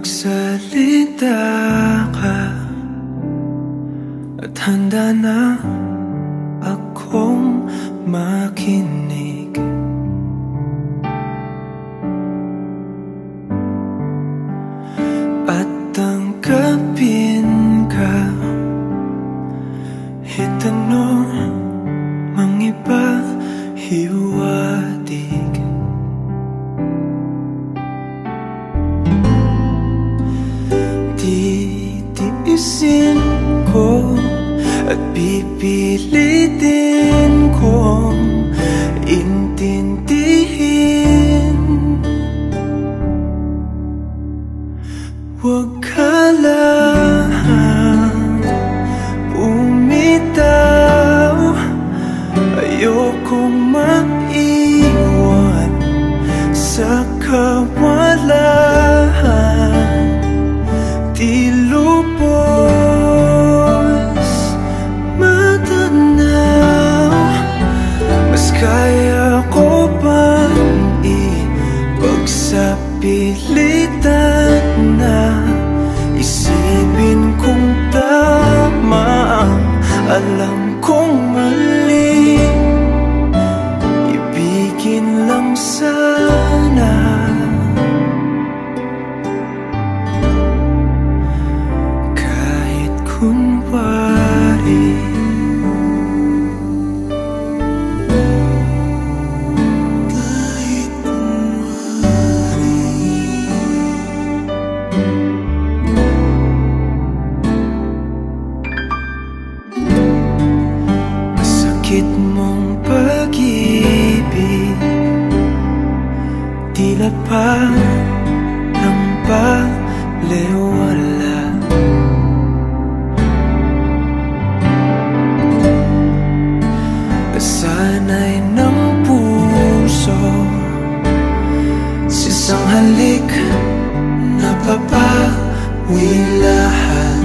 Magsalita ka At handa na akong makinig. At tanggapin ka Itanong mang iba hiwatig Titiisin ko at pipilitin kong ipagsapilitan na Isipin kong Masakit mong pag-ibig? Tila pa ng balewala Kasanay ng puso Sa isang halik Napapawi lahat